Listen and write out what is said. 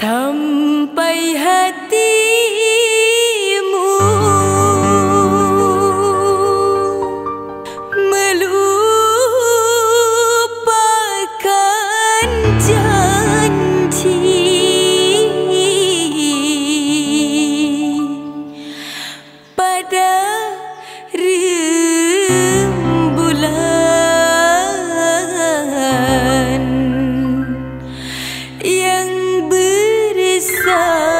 sampai melupakan janji pada. 色。